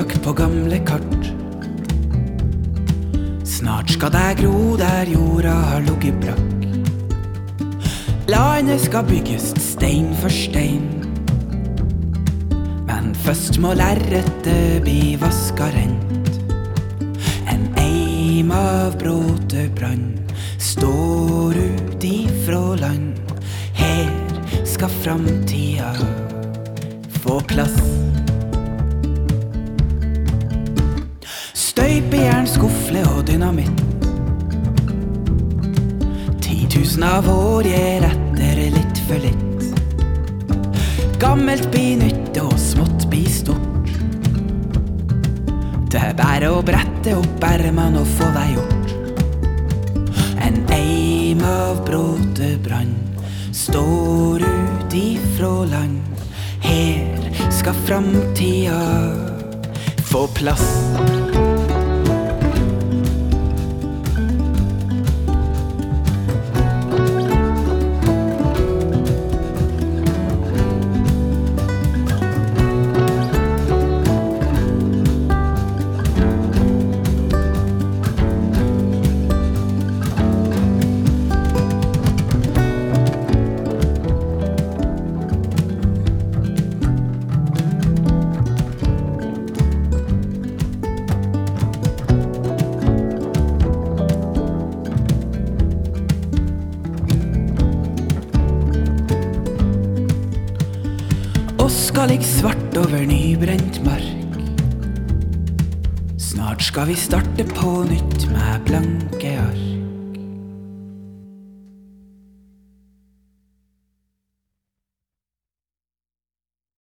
Fått på gamle kart. Snart skal det gro der jorda har ligget brakk. Landet skal bygges stein for stein. Men først må lerretet bli vaska rent. En eim av bråtebrann står ut ifrå land. Her skal framtida få plass. Støypejern, skufle og dynamitt. Titusen av år gir etter litt for litt. Gammelt blir nytt, og smått blir stort. Det er bare å brette opp ermene og få det gjort. En eim av bråtebrann står ut ifra land. Her skal framtida få plass. Åska ligger svart over nybrent mark. Snart skal vi starte på nytt med blanke ark.